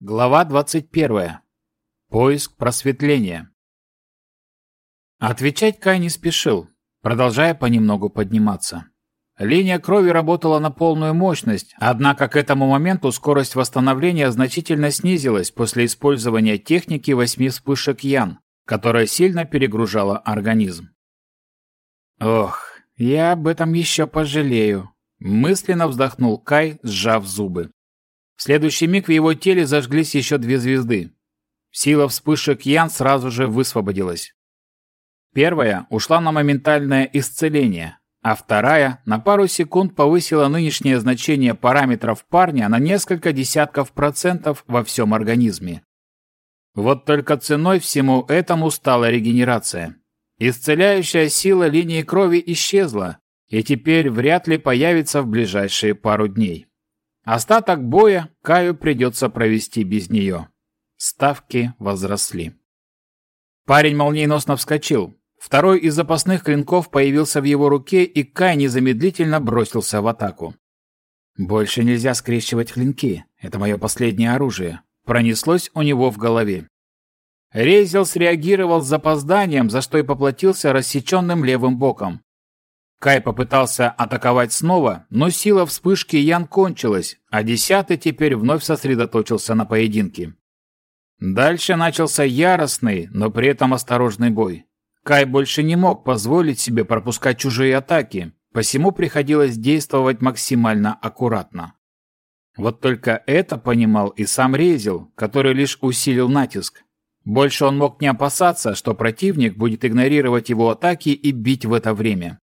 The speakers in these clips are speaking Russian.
Глава 21. Поиск просветления. Отвечать Кай не спешил, продолжая понемногу подниматься. Линия крови работала на полную мощность, однако к этому моменту скорость восстановления значительно снизилась после использования техники восьми вспышек Ян, которая сильно перегружала организм. «Ох, я об этом еще пожалею», – мысленно вздохнул Кай, сжав зубы. В следующий миг в его теле зажглись еще две звезды. Сила вспышек Ян сразу же высвободилась. Первая ушла на моментальное исцеление, а вторая на пару секунд повысила нынешнее значение параметров парня на несколько десятков процентов во всем организме. Вот только ценой всему этому стала регенерация. Исцеляющая сила линии крови исчезла, и теперь вряд ли появится в ближайшие пару дней. Остаток боя Каю придется провести без нее. Ставки возросли. Парень молниеносно вскочил. Второй из запасных клинков появился в его руке, и Кай незамедлительно бросился в атаку. «Больше нельзя скрещивать клинки. Это мое последнее оружие», — пронеслось у него в голове. Рейзел среагировал с запозданием, за что и поплатился рассеченным левым боком. Кай попытался атаковать снова, но сила вспышки Ян кончилась, а десятый теперь вновь сосредоточился на поединке. Дальше начался яростный, но при этом осторожный бой. Кай больше не мог позволить себе пропускать чужие атаки, посему приходилось действовать максимально аккуратно. Вот только это понимал и сам Резил, который лишь усилил натиск. Больше он мог не опасаться, что противник будет игнорировать его атаки и бить в это время.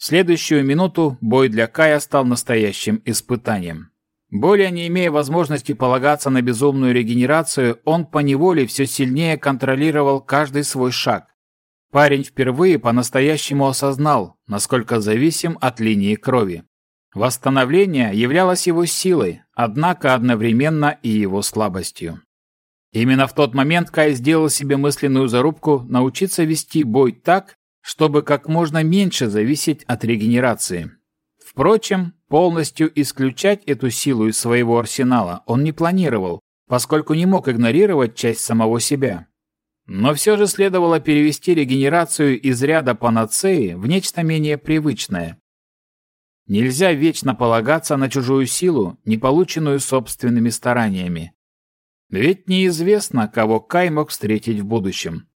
В следующую минуту бой для Кая стал настоящим испытанием. Более не имея возможности полагаться на безумную регенерацию, он поневоле все сильнее контролировал каждый свой шаг. Парень впервые по-настоящему осознал, насколько зависим от линии крови. Восстановление являлось его силой, однако одновременно и его слабостью. Именно в тот момент Кай сделал себе мысленную зарубку научиться вести бой так, чтобы как можно меньше зависеть от регенерации. Впрочем, полностью исключать эту силу из своего арсенала он не планировал, поскольку не мог игнорировать часть самого себя. Но все же следовало перевести регенерацию из ряда панацеи в нечто менее привычное. Нельзя вечно полагаться на чужую силу, не полученную собственными стараниями. Ведь неизвестно, кого Кай мог встретить в будущем.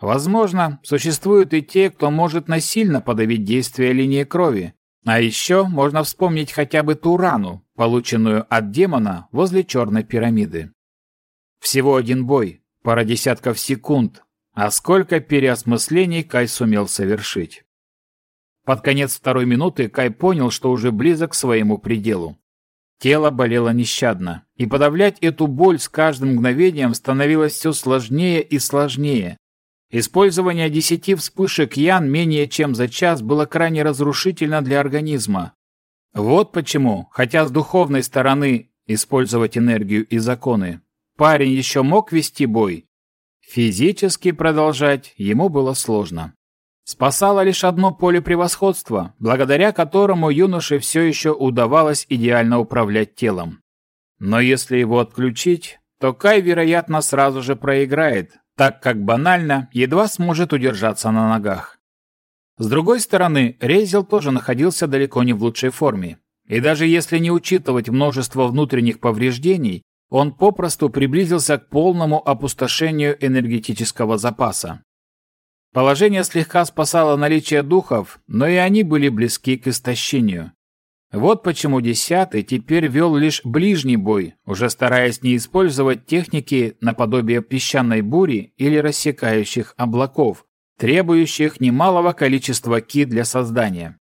Возможно, существуют и те, кто может насильно подавить действие линии крови. А еще можно вспомнить хотя бы ту рану, полученную от демона возле черной пирамиды. Всего один бой, пара десятков секунд, а сколько переосмыслений Кай сумел совершить. Под конец второй минуты Кай понял, что уже близок к своему пределу. Тело болело нещадно, и подавлять эту боль с каждым мгновением становилось все сложнее и сложнее, Использование десяти вспышек ян менее чем за час было крайне разрушительно для организма. Вот почему, хотя с духовной стороны использовать энергию и законы, парень еще мог вести бой, физически продолжать ему было сложно. Спасало лишь одно поле превосходства, благодаря которому юноше все еще удавалось идеально управлять телом. Но если его отключить, то Кай, вероятно, сразу же проиграет, так как банально едва сможет удержаться на ногах. С другой стороны, Рейзел тоже находился далеко не в лучшей форме. И даже если не учитывать множество внутренних повреждений, он попросту приблизился к полному опустошению энергетического запаса. Положение слегка спасало наличие духов, но и они были близки к истощению. Вот почему десятый теперь вел лишь ближний бой, уже стараясь не использовать техники наподобие песчаной бури или рассекающих облаков, требующих немалого количества ки для создания.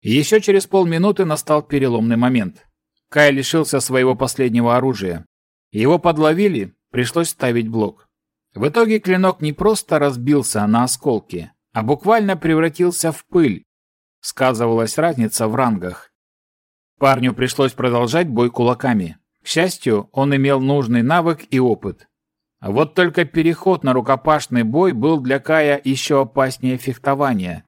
Еще через полминуты настал переломный момент. Кай лишился своего последнего оружия. Его подловили, пришлось ставить блок. В итоге клинок не просто разбился на осколки, а буквально превратился в пыль, Сказывалась разница в рангах. Парню пришлось продолжать бой кулаками. К счастью, он имел нужный навык и опыт. Вот только переход на рукопашный бой был для Кая еще опаснее фехтования.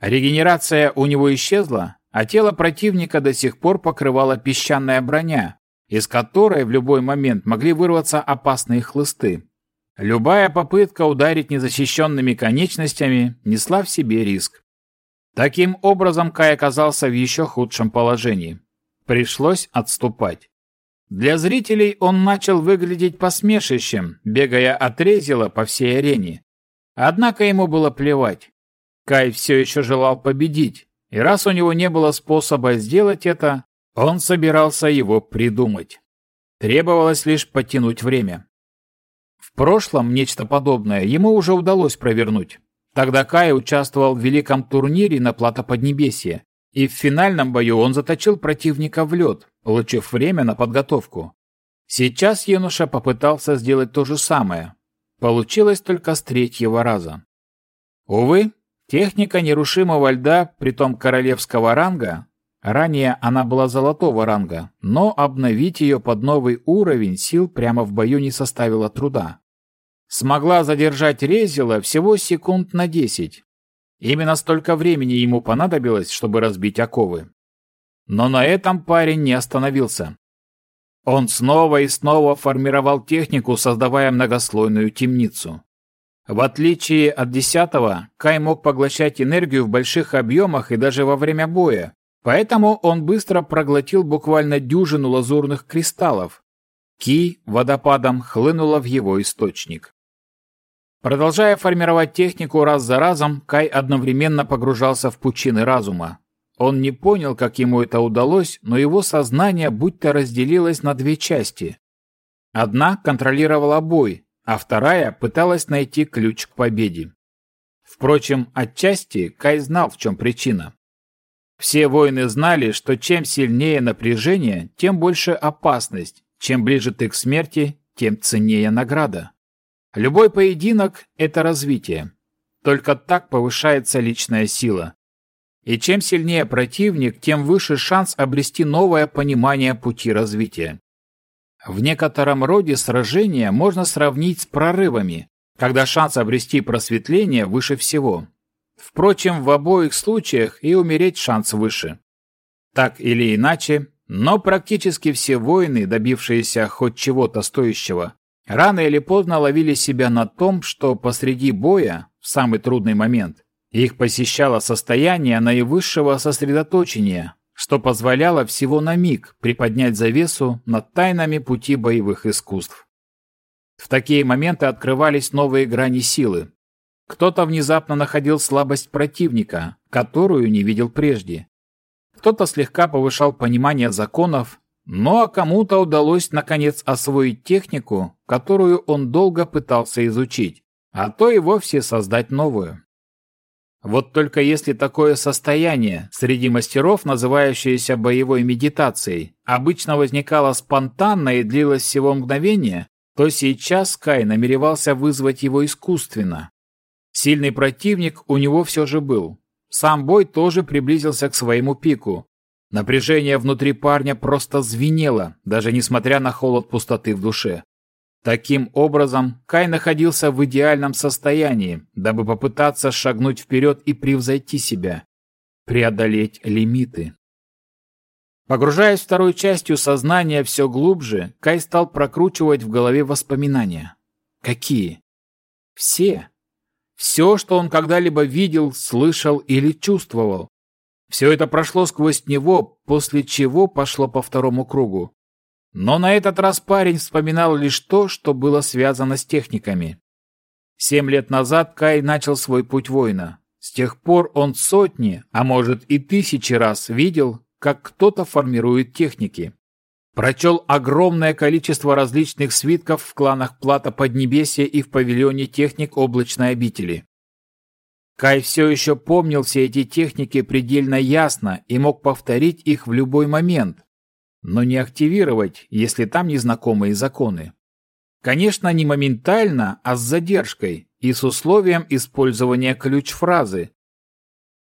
Регенерация у него исчезла, а тело противника до сих пор покрывала песчаная броня, из которой в любой момент могли вырваться опасные хлысты. Любая попытка ударить незащищенными конечностями несла в себе риск. Таким образом, Кай оказался в еще худшем положении. Пришлось отступать. Для зрителей он начал выглядеть посмешищем, бегая от Резила по всей арене. Однако ему было плевать. Кай все еще желал победить, и раз у него не было способа сделать это, он собирался его придумать. Требовалось лишь потянуть время. В прошлом нечто подобное ему уже удалось провернуть. Тогда Кай участвовал в великом турнире на Плато Поднебесье, и в финальном бою он заточил противника в лед, получив время на подготовку. Сейчас юноша попытался сделать то же самое. Получилось только с третьего раза. Увы, техника нерушимого льда, притом королевского ранга, ранее она была золотого ранга, но обновить ее под новый уровень сил прямо в бою не составило труда. Смогла задержать Резила всего секунд на десять. Именно столько времени ему понадобилось, чтобы разбить оковы. Но на этом парень не остановился. Он снова и снова формировал технику, создавая многослойную темницу. В отличие от десятого, Кай мог поглощать энергию в больших объемах и даже во время боя, поэтому он быстро проглотил буквально дюжину лазурных кристаллов. Ки водопадом хлынула в его источник. Продолжая формировать технику раз за разом, Кай одновременно погружался в пучины разума. Он не понял, как ему это удалось, но его сознание будто разделилось на две части. Одна контролировала бой, а вторая пыталась найти ключ к победе. Впрочем, отчасти Кай знал, в чем причина. Все воины знали, что чем сильнее напряжение, тем больше опасность, чем ближе ты к смерти, тем ценнее награда. Любой поединок – это развитие. Только так повышается личная сила. И чем сильнее противник, тем выше шанс обрести новое понимание пути развития. В некотором роде сражения можно сравнить с прорывами, когда шанс обрести просветление выше всего. Впрочем, в обоих случаях и умереть шанс выше. Так или иначе, но практически все воины, добившиеся хоть чего-то стоящего, рано или поздно ловили себя на том, что посреди боя, в самый трудный момент, их посещало состояние наивысшего сосредоточения, что позволяло всего на миг приподнять завесу над тайнами пути боевых искусств. В такие моменты открывались новые грани силы. Кто-то внезапно находил слабость противника, которую не видел прежде. Кто-то слегка повышал понимание законов, но кому-то удалось наконец освоить технику, которую он долго пытался изучить, а то и вовсе создать новую. Вот только если такое состояние среди мастеров, называющееся боевой медитацией, обычно возникало спонтанно и длилось всего мгновение, то сейчас Кай намеревался вызвать его искусственно. Сильный противник у него все же был. Сам бой тоже приблизился к своему пику. Напряжение внутри парня просто звенело, даже несмотря на холод пустоты в душе. Таким образом, Кай находился в идеальном состоянии, дабы попытаться шагнуть вперед и превзойти себя, преодолеть лимиты. Погружаясь второй частью сознания все глубже, Кай стал прокручивать в голове воспоминания. Какие? Все. Все, что он когда-либо видел, слышал или чувствовал. Все это прошло сквозь него, после чего пошло по второму кругу. Но на этот раз парень вспоминал лишь то, что было связано с техниками. Семь лет назад Кай начал свой путь воина. С тех пор он сотни, а может и тысячи раз видел, как кто-то формирует техники. Прочел огромное количество различных свитков в кланах Плата Поднебесья и в павильоне техник облачной обители. Кай все еще помнил все эти техники предельно ясно и мог повторить их в любой момент, но не активировать, если там незнакомые законы. Конечно, не моментально, а с задержкой и с условием использования ключ-фразы.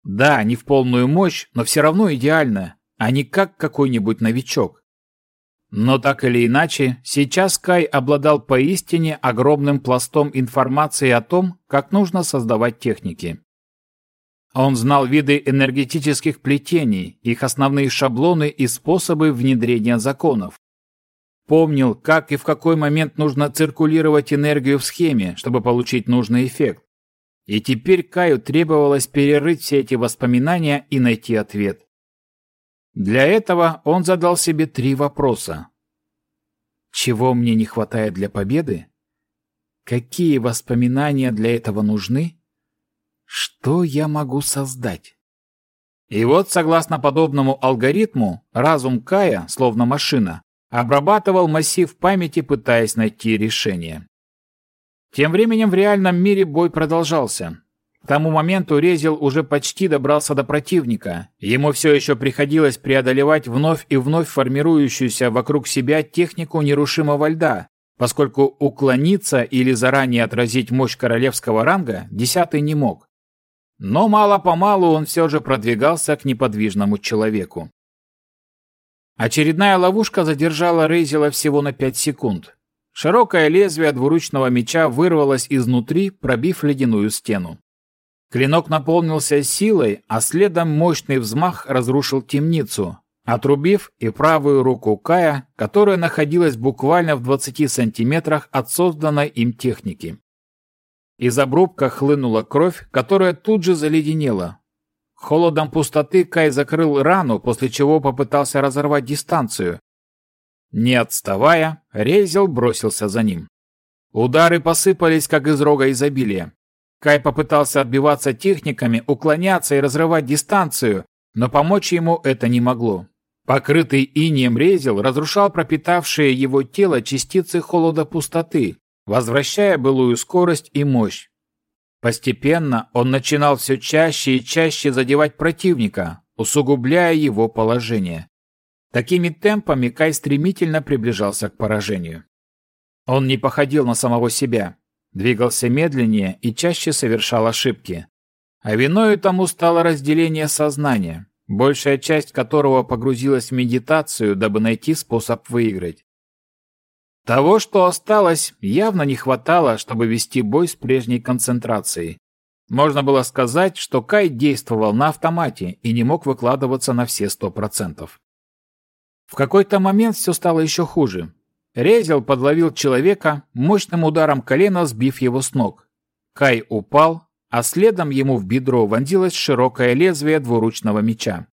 Да, не в полную мощь, но все равно идеально, а не как какой-нибудь новичок. Но так или иначе, сейчас Кай обладал поистине огромным пластом информации о том, как нужно создавать техники. Он знал виды энергетических плетений, их основные шаблоны и способы внедрения законов. помнил, как и в какой момент нужно циркулировать энергию в схеме, чтобы получить нужный эффект. И теперь Каю требовалось перерыть все эти воспоминания и найти ответ. Для этого он задал себе три вопроса. Чего мне не хватает для победы? Какие воспоминания для этого нужны? Что я могу создать? И вот, согласно подобному алгоритму, разум Кая, словно машина, обрабатывал массив памяти, пытаясь найти решение. Тем временем в реальном мире бой продолжался. К тому моменту Резил уже почти добрался до противника. Ему все еще приходилось преодолевать вновь и вновь формирующуюся вокруг себя технику нерушимого льда, поскольку уклониться или заранее отразить мощь королевского ранга десятый не мог. Но мало-помалу он все же продвигался к неподвижному человеку. Очередная ловушка задержала Рейзела всего на пять секунд. Широкое лезвие двуручного меча вырвалось изнутри, пробив ледяную стену. Клинок наполнился силой, а следом мощный взмах разрушил темницу, отрубив и правую руку Кая, которая находилась буквально в 20 сантиметрах от созданной им техники. Из обрубка хлынула кровь, которая тут же заледенела. Холодом пустоты Кай закрыл рану, после чего попытался разорвать дистанцию, не отставая, Рейзел бросился за ним. Удары посыпались, как из рога изобилия. Кай попытался отбиваться техниками, уклоняться и разрывать дистанцию, но помочь ему это не могло. Покрытый инием Рейзел разрушал пропитавшие его тело частицы холода пустоты, возвращая былую скорость и мощь. Постепенно он начинал все чаще и чаще задевать противника, усугубляя его положение. Такими темпами Кай стремительно приближался к поражению. Он не походил на самого себя, двигался медленнее и чаще совершал ошибки. А виною тому стало разделение сознания, большая часть которого погрузилась в медитацию, дабы найти способ выиграть. Того, что осталось, явно не хватало, чтобы вести бой с прежней концентрацией. Можно было сказать, что Кай действовал на автомате и не мог выкладываться на все сто процентов. В какой-то момент все стало еще хуже. Резел подловил человека, мощным ударом колена сбив его с ног. Кай упал, а следом ему в бедро вонзилось широкое лезвие двуручного меча.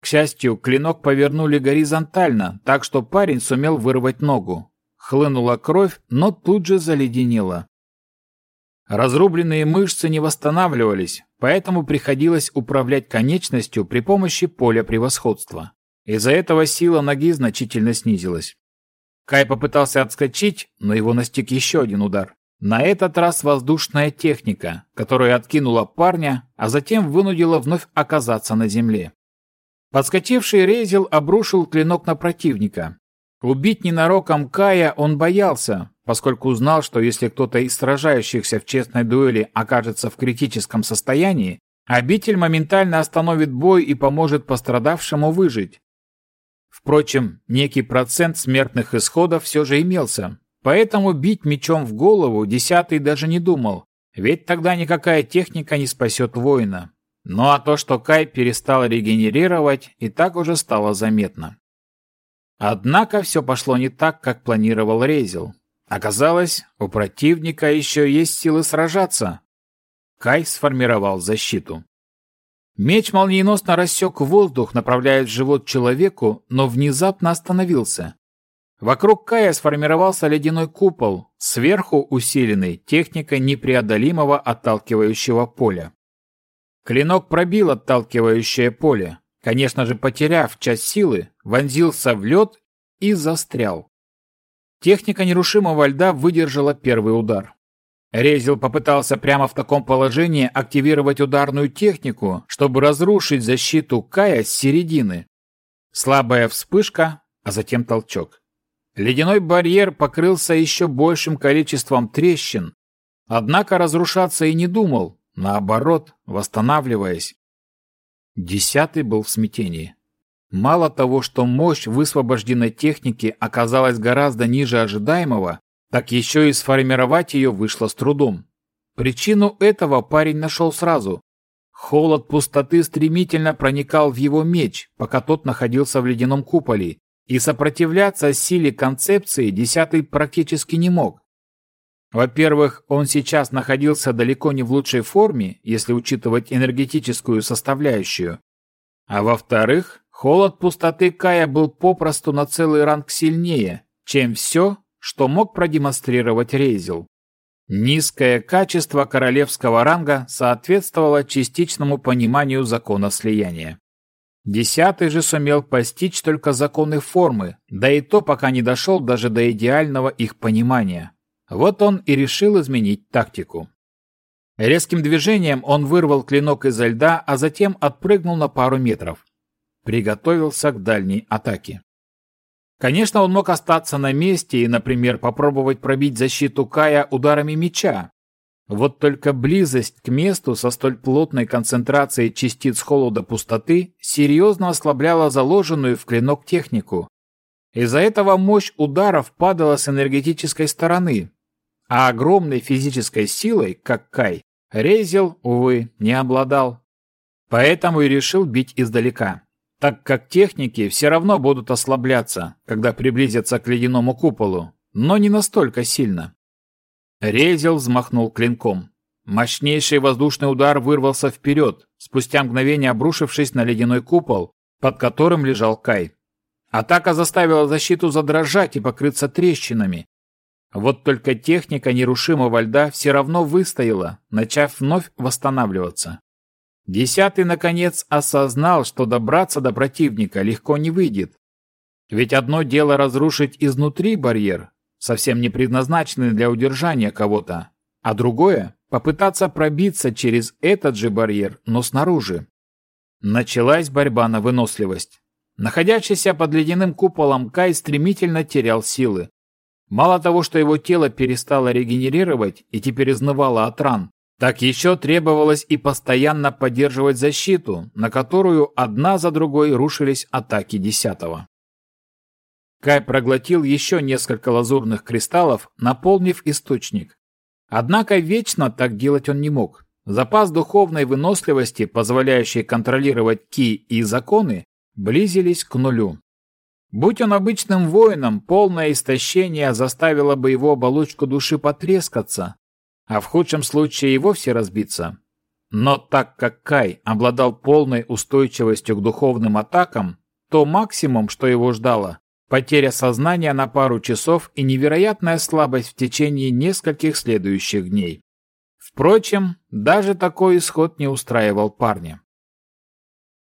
К счастью, клинок повернули горизонтально, так что парень сумел вырвать ногу. Хлынула кровь, но тут же заледенела. Разрубленные мышцы не восстанавливались, поэтому приходилось управлять конечностью при помощи поля превосходства. Из-за этого сила ноги значительно снизилась. Кай попытался отскочить, но его настиг еще один удар. На этот раз воздушная техника, которая откинула парня, а затем вынудила вновь оказаться на земле. Подскочивший Резил обрушил клинок на противника. Убить ненароком Кая он боялся, поскольку узнал, что если кто-то из сражающихся в честной дуэли окажется в критическом состоянии, обитель моментально остановит бой и поможет пострадавшему выжить. Впрочем, некий процент смертных исходов все же имелся, поэтому бить мечом в голову десятый даже не думал, ведь тогда никакая техника не спасет воина. Ну а то, что Кай перестал регенерировать, и так уже стало заметно. Однако все пошло не так, как планировал Рейзел. Оказалось, у противника еще есть силы сражаться. Кай сформировал защиту. Меч молниеносно рассек воздух, направляясь в живот человеку, но внезапно остановился. Вокруг Кая сформировался ледяной купол, сверху усиленный техникой непреодолимого отталкивающего поля. Клинок пробил отталкивающее поле, конечно же потеряв часть силы, вонзился в лед и застрял. Техника нерушимого льда выдержала первый удар. Резил попытался прямо в таком положении активировать ударную технику, чтобы разрушить защиту Кая с середины. Слабая вспышка, а затем толчок. Ледяной барьер покрылся еще большим количеством трещин, однако разрушаться и не думал, наоборот, восстанавливаясь. Десятый был в смятении. Мало того, что мощь высвобожденной техники оказалась гораздо ниже ожидаемого, так еще и сформировать ее вышло с трудом. Причину этого парень нашел сразу. Холод пустоты стремительно проникал в его меч, пока тот находился в ледяном куполе, и сопротивляться силе концепции десятый практически не мог. Во-первых, он сейчас находился далеко не в лучшей форме, если учитывать энергетическую составляющую. А во-вторых, холод пустоты Кая был попросту на целый ранг сильнее, чем все, что мог продемонстрировать Рейзел. Низкое качество королевского ранга соответствовало частичному пониманию закона слияния. Десятый же сумел постичь только законы формы, да и то пока не дошел даже до идеального их понимания. Вот он и решил изменить тактику. Резким движением он вырвал клинок изо льда, а затем отпрыгнул на пару метров. Приготовился к дальней атаке. Конечно, он мог остаться на месте и, например, попробовать пробить защиту Кая ударами меча. Вот только близость к месту со столь плотной концентрацией частиц холода пустоты серьезно ослабляла заложенную в клинок технику. Из-за этого мощь ударов падала с энергетической стороны, а огромной физической силой, как Кай, Рейзел, увы, не обладал. Поэтому и решил бить издалека так как техники все равно будут ослабляться, когда приблизятся к ледяному куполу, но не настолько сильно. Резел взмахнул клинком. Мощнейший воздушный удар вырвался вперед, спустя мгновение обрушившись на ледяной купол, под которым лежал Кай. Атака заставила защиту задрожать и покрыться трещинами. Вот только техника нерушимого льда все равно выстояла, начав вновь восстанавливаться. Десятый, наконец, осознал, что добраться до противника легко не выйдет. Ведь одно дело разрушить изнутри барьер, совсем не предназначенный для удержания кого-то, а другое — попытаться пробиться через этот же барьер, но снаружи. Началась борьба на выносливость. Находящийся под ледяным куполом Кай стремительно терял силы. Мало того, что его тело перестало регенерировать и теперь изнывало от ран, так еще требовалось и постоянно поддерживать защиту, на которую одна за другой рушились атаки десятого. Кай проглотил еще несколько лазурных кристаллов, наполнив источник. Однако вечно так делать он не мог. Запас духовной выносливости, позволяющий контролировать ки и законы, близились к нулю. Будь он обычным воином, полное истощение заставило бы его оболочку души потрескаться, а в худшем случае и вовсе разбиться. Но так как Кай обладал полной устойчивостью к духовным атакам, то максимум, что его ждало, потеря сознания на пару часов и невероятная слабость в течение нескольких следующих дней. Впрочем, даже такой исход не устраивал парня.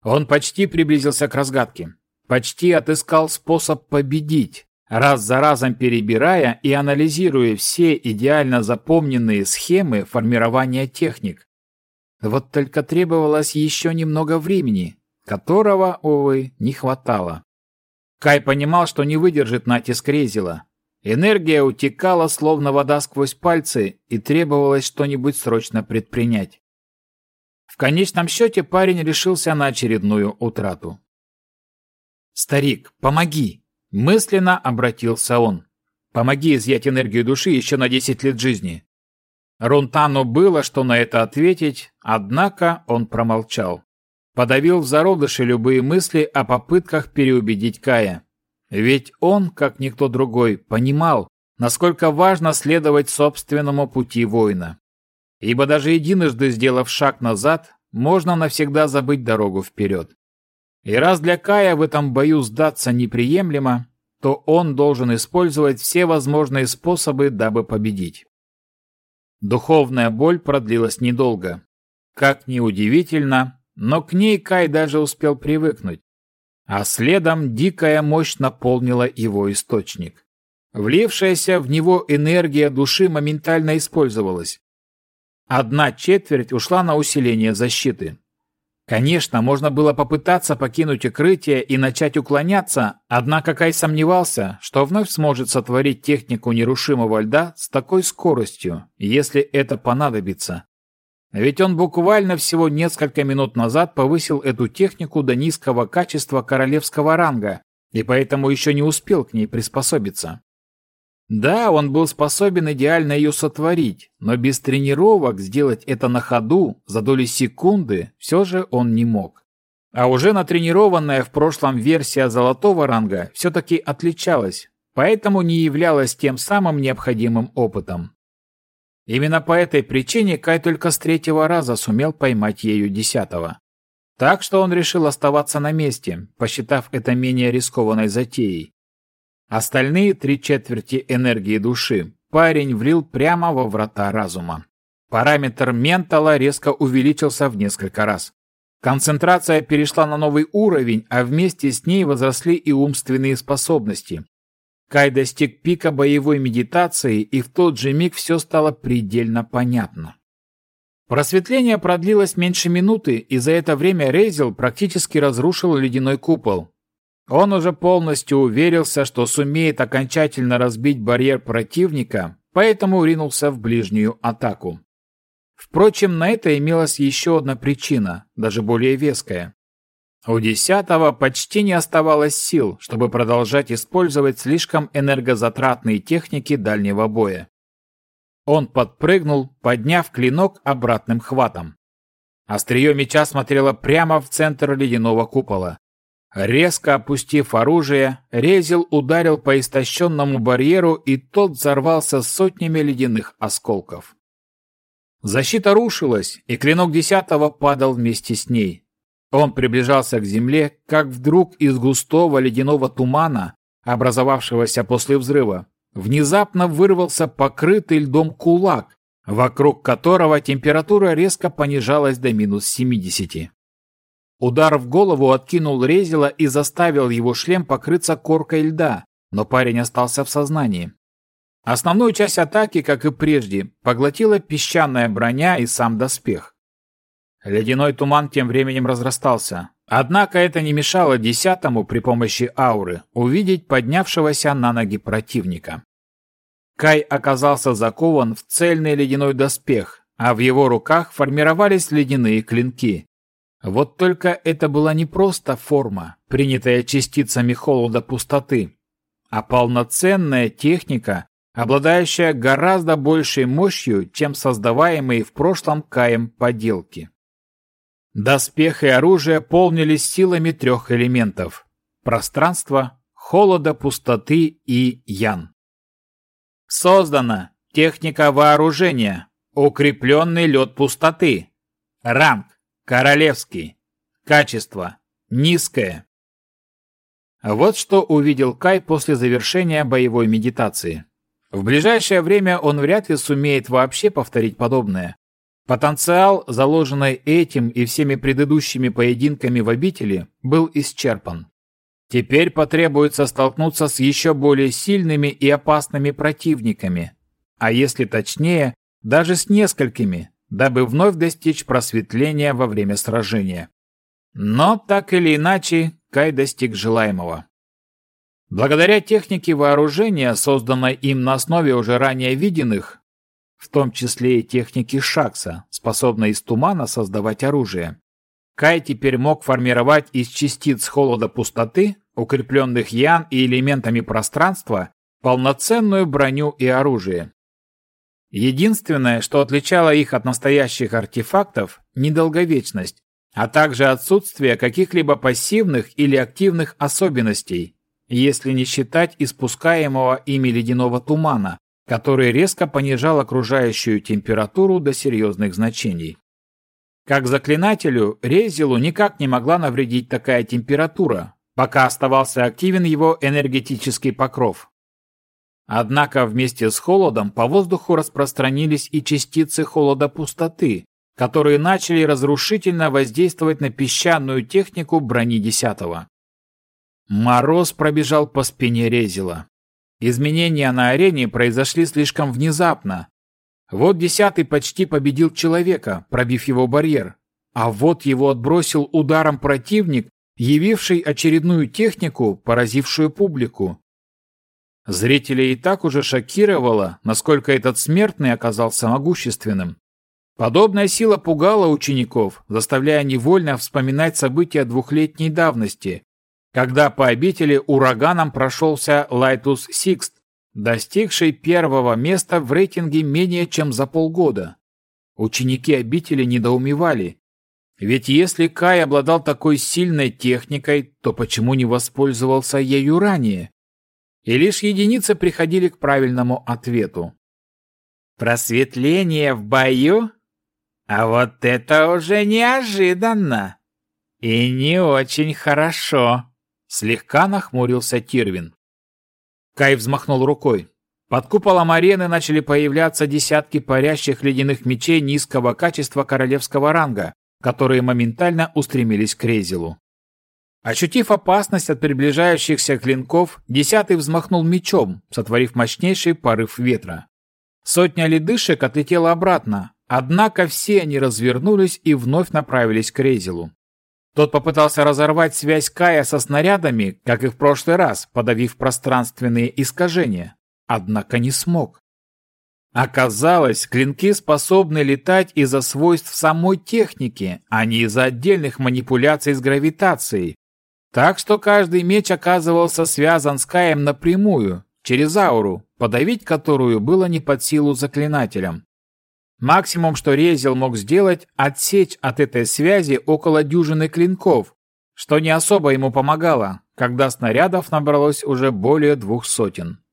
Он почти приблизился к разгадке, почти отыскал способ победить, раз за разом перебирая и анализируя все идеально запомненные схемы формирования техник. Вот только требовалось еще немного времени, которого, увы, не хватало. Кай понимал, что не выдержит натиск Резила. Энергия утекала, словно вода сквозь пальцы, и требовалось что-нибудь срочно предпринять. В конечном счете парень решился на очередную утрату. «Старик, помоги!» Мысленно обратился он. «Помоги изъять энергию души еще на 10 лет жизни». Рунтану было, что на это ответить, однако он промолчал. Подавил в зародыше любые мысли о попытках переубедить Кая. Ведь он, как никто другой, понимал, насколько важно следовать собственному пути воина. Ибо даже единожды сделав шаг назад, можно навсегда забыть дорогу вперед. И раз для Кая в этом бою сдаться неприемлемо, то он должен использовать все возможные способы, дабы победить. Духовная боль продлилась недолго. Как ни удивительно, но к ней Кай даже успел привыкнуть. А следом дикая мощь наполнила его источник. Влившаяся в него энергия души моментально использовалась. Одна четверть ушла на усиление защиты. Конечно, можно было попытаться покинуть укрытие и начать уклоняться, однако Кай сомневался, что вновь сможет сотворить технику нерушимого льда с такой скоростью, если это понадобится. Ведь он буквально всего несколько минут назад повысил эту технику до низкого качества королевского ранга, и поэтому еще не успел к ней приспособиться. Да, он был способен идеально ее сотворить, но без тренировок сделать это на ходу за доли секунды все же он не мог. А уже натренированная в прошлом версия золотого ранга все-таки отличалась, поэтому не являлась тем самым необходимым опытом. Именно по этой причине Кай только с третьего раза сумел поймать ею десятого. Так что он решил оставаться на месте, посчитав это менее рискованной затеей. Остальные три четверти энергии души парень влил прямо во врата разума. Параметр ментала резко увеличился в несколько раз. Концентрация перешла на новый уровень, а вместе с ней возросли и умственные способности. Кай достиг пика боевой медитации, и в тот же миг все стало предельно понятно. Просветление продлилось меньше минуты, и за это время Рейзел практически разрушил ледяной купол. Он уже полностью уверился, что сумеет окончательно разбить барьер противника, поэтому ринулся в ближнюю атаку. Впрочем, на это имелась еще одна причина, даже более веская. У десятого почти не оставалось сил, чтобы продолжать использовать слишком энергозатратные техники дальнего боя. Он подпрыгнул, подняв клинок обратным хватом. Острие меча смотрело прямо в центр ледяного купола. Резко опустив оружие, Резил ударил по истощенному барьеру, и тот взорвался сотнями ледяных осколков. Защита рушилась, и клинок десятого падал вместе с ней, он приближался к земле, как вдруг из густого ледяного тумана, образовавшегося после взрыва, внезапно вырвался покрытый льдом кулак, вокруг которого температура резко понижалась до минус 70. Удар в голову откинул Резила и заставил его шлем покрыться коркой льда, но парень остался в сознании. Основную часть атаки, как и прежде, поглотила песчаная броня и сам доспех. Ледяной туман тем временем разрастался. Однако это не мешало десятому при помощи ауры увидеть поднявшегося на ноги противника. Кай оказался закован в цельный ледяной доспех, а в его руках формировались ледяные клинки. Вот только это была не просто форма, принятая частицами холода пустоты, а полноценная техника, обладающая гораздо большей мощью, чем создаваемые в прошлом Каем поделки. Доспех и оружие полнились силами трех элементов – пространства, холода, пустоты и ян. Создана техника вооружения, укрепленный лед пустоты, ранг – королевский, качество – низкое. Вот что увидел Кай после завершения боевой медитации. В ближайшее время он вряд ли сумеет вообще повторить подобное. Потенциал, заложенный этим и всеми предыдущими поединками в обители, был исчерпан. Теперь потребуется столкнуться с еще более сильными и опасными противниками, а если точнее, даже с несколькими, дабы вновь достичь просветления во время сражения. Но так или иначе, Кай достиг желаемого. Благодаря технике вооружения, созданной им на основе уже ранее виденных, в том числе и техники Шакса, способной из тумана создавать оружие. Кай теперь мог формировать из частиц холода пустоты, укрепленных ян и элементами пространства, полноценную броню и оружие. Единственное, что отличало их от настоящих артефактов – недолговечность, а также отсутствие каких-либо пассивных или активных особенностей, если не считать испускаемого ими ледяного тумана, который резко понижал окружающую температуру до серьезных значений. Как заклинателю, Резилу никак не могла навредить такая температура, пока оставался активен его энергетический покров. Однако вместе с холодом по воздуху распространились и частицы холода пустоты, которые начали разрушительно воздействовать на песчаную технику брони десятого. Мороз пробежал по спине Резила. Изменения на арене произошли слишком внезапно. Вот десятый почти победил человека, пробив его барьер. А вот его отбросил ударом противник, явивший очередную технику, поразившую публику. Зрителей и так уже шокировало, насколько этот смертный оказался могущественным. Подобная сила пугала учеников, заставляя невольно вспоминать события двухлетней давности, когда по обители ураганом прошелся Лайтус Сикст, достигший первого места в рейтинге менее чем за полгода. Ученики обители недоумевали. Ведь если Кай обладал такой сильной техникой, то почему не воспользовался ею ранее? И лишь единицы приходили к правильному ответу. Просветление в бою? А вот это уже неожиданно. И не очень хорошо. Слегка нахмурился Тирвин. Кай взмахнул рукой. Под куполом арены начали появляться десятки парящих ледяных мечей низкого качества королевского ранга, которые моментально устремились к Резилу. Ощутив опасность от приближающихся клинков, десятый взмахнул мечом, сотворив мощнейший порыв ветра. Сотня ледышек отлетела обратно, однако все они развернулись и вновь направились к Резилу. Тот попытался разорвать связь Кая со снарядами, как и в прошлый раз, подавив пространственные искажения, однако не смог. Оказалось, клинки способны летать из-за свойств самой техники, а не из-за отдельных манипуляций с гравитацией. Так что каждый меч оказывался связан с Каем напрямую, через ауру, подавить которую было не под силу заклинателям. Максимум, что Резил мог сделать, отсечь от этой связи около дюжины клинков, что не особо ему помогало, когда снарядов набралось уже более двух сотен.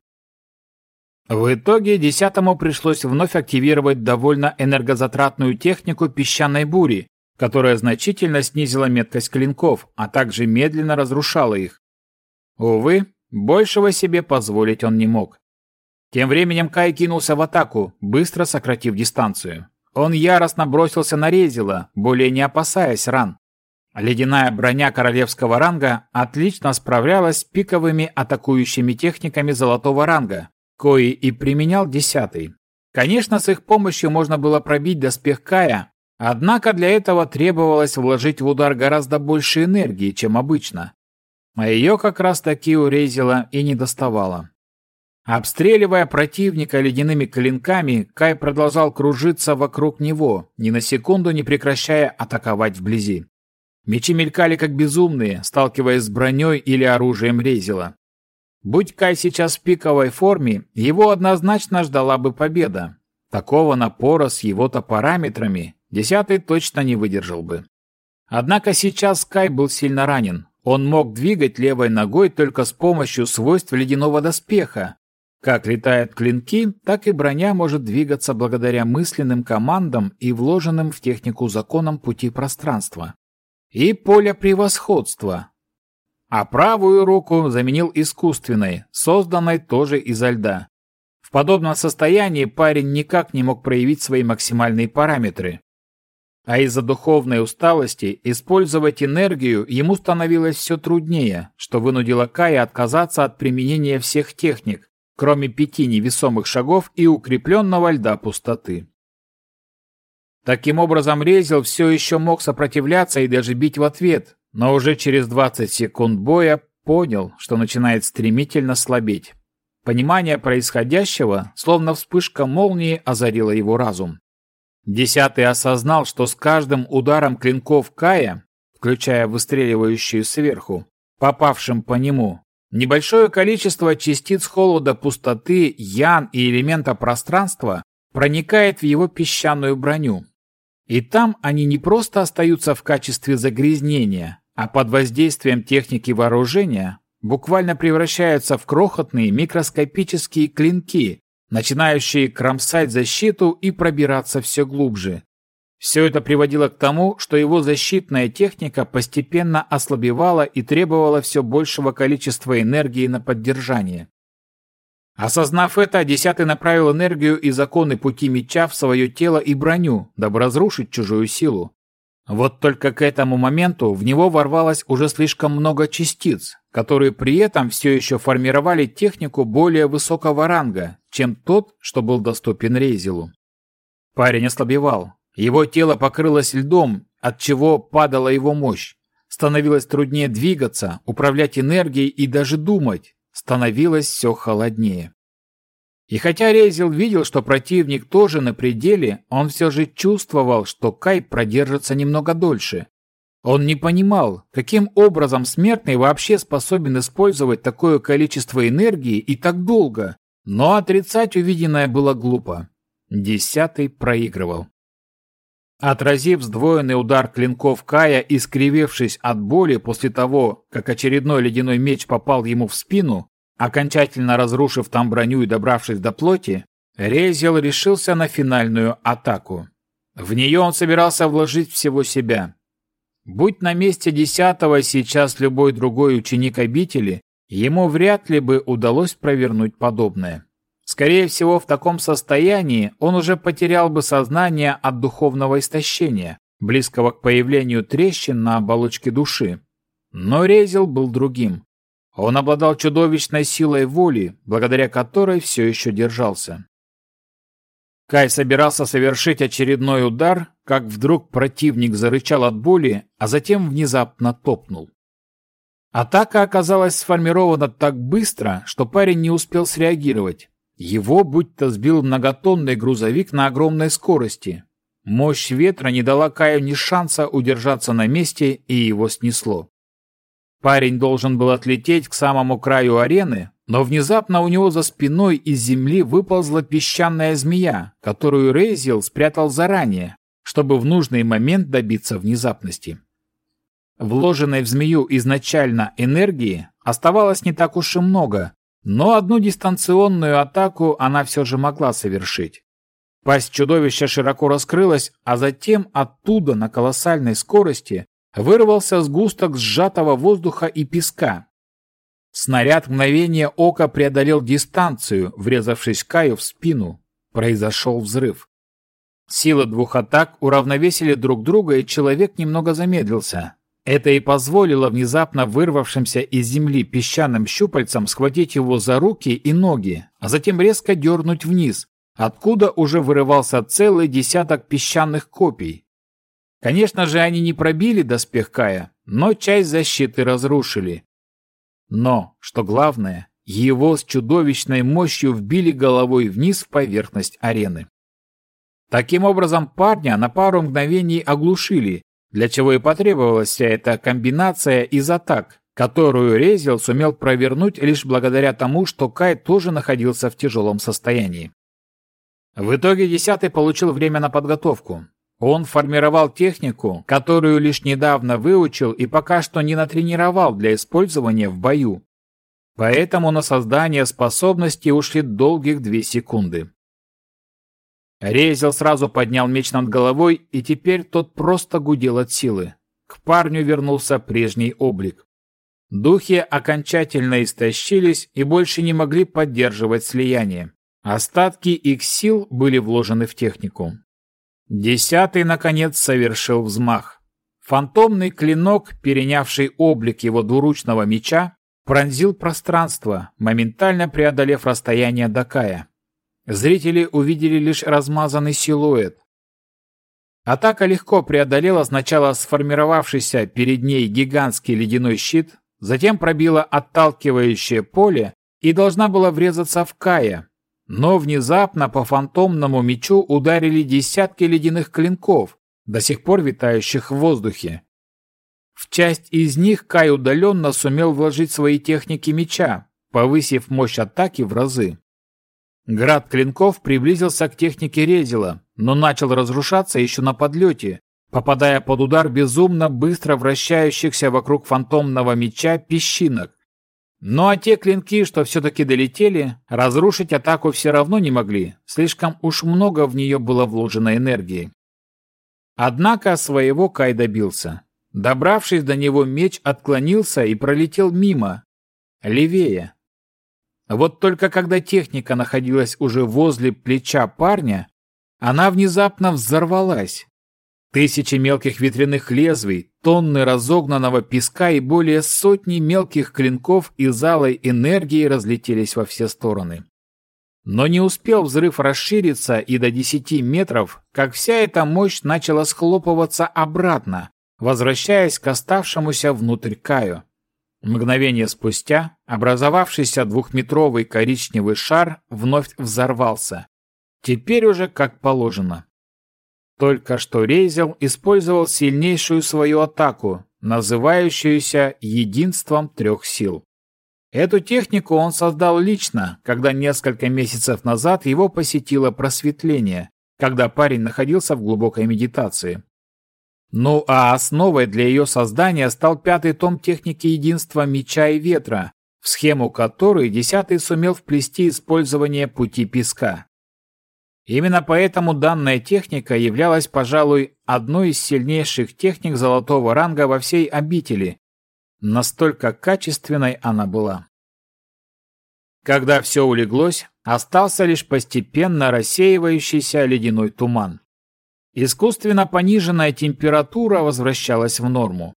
В итоге десятому пришлось вновь активировать довольно энергозатратную технику песчаной бури, которая значительно снизила меткость клинков, а также медленно разрушала их. Увы, большего себе позволить он не мог. Тем временем Кай кинулся в атаку, быстро сократив дистанцию. Он яростно бросился на Резила, более не опасаясь ран. Ледяная броня королевского ранга отлично справлялась с пиковыми атакующими техниками золотого ранга, кои и применял десятый. Конечно, с их помощью можно было пробить доспех Кая, однако для этого требовалось вложить в удар гораздо больше энергии, чем обычно. А ее как раз таки у Рейзела и не доставало. Обстреливая противника ледяными клинками, Кай продолжал кружиться вокруг него, ни на секунду не прекращая атаковать вблизи. Мечи мелькали как безумные, сталкиваясь с броней или оружием Резила. Будь Кай сейчас в пиковой форме, его однозначно ждала бы победа. Такого напора с его-то параметрами десятый точно не выдержал бы. Однако сейчас Кай был сильно ранен. Он мог двигать левой ногой только с помощью свойств ледяного доспеха. Как летают клинки, так и броня может двигаться благодаря мысленным командам и вложенным в технику законам пути пространства. И поле превосходства, а правую руку заменил искусственной, созданной тоже изо льда. В подобном состоянии парень никак не мог проявить свои максимальные параметры. А из-за духовной усталости использовать энергию ему становилось все труднее, что вынудило Кая отказаться от применения всех техник, кроме пяти невесомых шагов и укрепленного льда пустоты. Таким образом, Резил все еще мог сопротивляться и даже бить в ответ, но уже через 20 секунд боя понял, что начинает стремительно слабеть. Понимание происходящего, словно вспышка молнии, озарило его разум. Десятый осознал, что с каждым ударом клинков Кая, включая выстреливающую сверху, попавшим по нему, небольшое количество частиц холода пустоты, ян и элемента пространства проникает в его песчаную броню. И там они не просто остаются в качестве загрязнения, а под воздействием техники вооружения буквально превращаются в крохотные микроскопические клинки, начинающие кромсать защиту и пробираться все глубже. Все это приводило к тому, что его защитная техника постепенно ослабевала и требовала все большего количества энергии на поддержание. Осознав это, Десятый направил энергию и законы пути меча в свое тело и броню, дабы разрушить чужую силу. Вот только к этому моменту в него ворвалось уже слишком много частиц, которые при этом все еще формировали технику более высокого ранга, чем тот, что был доступен Рейзелу. Парень ослабевал. Его тело покрылось льдом, от чего падала его мощь. Становилось труднее двигаться, управлять энергией и даже думать. Становилось все холоднее. И хотя Рейзел видел, что противник тоже на пределе, он все же чувствовал, что Кай продержится немного дольше. Он не понимал, каким образом смертный вообще способен использовать такое количество энергии и так долго, но отрицать увиденное было глупо. Десятый проигрывал. Отразив сдвоенный удар клинков Кая и скривившись от боли после того, как очередной ледяной меч попал ему в спину, окончательно разрушив там броню и добравшись до плоти, Резил решился на финальную атаку. В нее он собирался вложить всего себя. Будь на месте десятого сейчас любой другой ученик обители, ему вряд ли бы удалось провернуть подобное. Скорее всего, в таком состоянии он уже потерял бы сознание от духовного истощения, близкого к появлению трещин на оболочке души. Но Резил был другим. Он обладал чудовищной силой воли, благодаря которой все еще держался. Кай собирался совершить очередной удар, как вдруг противник зарычал от боли, а затем внезапно топнул. Атака оказалась сформирована так быстро, что парень не успел среагировать. Его будто сбил многотонный грузовик на огромной скорости. Мощь ветра не дала Каю ни шанса удержаться на месте, и его снесло. Парень должен был отлететь к самому краю арены, но внезапно у него за спиной из земли выползла песчаная змея, которую Рейзел спрятал заранее, чтобы в нужный момент добиться внезапности. Вложенной в змею изначально энергии оставалось не так уж и много, но одну дистанционную атаку она все же могла совершить. Пасть чудовища широко раскрылась, а затем оттуда на колоссальной скорости вырвался сгусток сжатого воздуха и песка. Снаряд мгновение ока преодолел дистанцию, врезавшись Каю в спину. Произошел взрыв. Силы двух атак уравновесили друг друга, и человек немного замедлился. Это и позволило внезапно вырвавшимся из земли песчаным щупальцам схватить его за руки и ноги, а затем резко дернуть вниз, откуда уже вырывался целый десяток песчаных копий. Конечно же, они не пробили доспех Кая, но часть защиты разрушили. Но, что главное, его с чудовищной мощью вбили головой вниз в поверхность арены. Таким образом, парня на пару мгновений оглушили, для чего и потребовалась вся эта комбинация из атак, которую Резил сумел провернуть лишь благодаря тому, что Кай тоже находился в тяжелом состоянии. В итоге десятый получил время на подготовку. Он формировал технику, которую лишь недавно выучил и пока что не натренировал для использования в бою. Поэтому на создание способности ушли долгих две секунды. Резил сразу поднял меч над головой, и теперь тот просто гудел от силы. К парню вернулся прежний облик. Духи окончательно истощились и больше не могли поддерживать слияние. Остатки их сил были вложены в технику. Десятый, наконец, совершил взмах. Фантомный клинок, перенявший облик его двуручного меча, пронзил пространство, моментально преодолев расстояние до Кая. Зрители увидели лишь размазанный силуэт. Атака легко преодолела сначала сформировавшийся перед ней гигантский ледяной щит, затем пробила отталкивающее поле и должна была врезаться в Кая. Но внезапно по фантомному мечу ударили десятки ледяных клинков, до сих пор витающих в воздухе. В часть из них Кай удаленно сумел вложить свои техники меча, повысив мощь атаки в разы. Град клинков приблизился к технике Резила, но начал разрушаться еще на подлете, попадая под удар безумно быстро вращающихся вокруг фантомного меча песчинок. Ну а те клинки, что все-таки долетели, разрушить атаку все равно не могли, слишком уж много в нее было вложено энергии. Однако своего Кай добился. Добравшись до него, меч отклонился и пролетел мимо, левее, вот только когда техника находилась уже возле плеча парня, она внезапно взорвалась. Тысячи мелких ветряных лезвий, тонны разогнанного песка и более сотни мелких клинков из алой энергии разлетелись во все стороны. Но не успел взрыв расшириться и до 10 метров, как вся эта мощь начала схлопываться обратно, возвращаясь к оставшемуся внутрь Каю. Мгновение спустя образовавшийся двухметровый коричневый шар вновь взорвался. Теперь уже как положено. Только что Рейзел использовал сильнейшую свою атаку, называющуюся «единством трех сил». Эту технику он создал лично, когда несколько месяцев назад его посетило просветление, когда парень находился в глубокой медитации. Ну а основой для ее создания стал пятый том техники единства меча и ветра, в схему которой десятый сумел вплести использование пути песка. Именно поэтому данная техника являлась, пожалуй, одной из сильнейших техник золотого ранга во всей обители. Настолько качественной она была. Когда все улеглось, остался лишь постепенно рассеивающийся ледяной туман. Искусственно пониженная температура возвращалась в норму.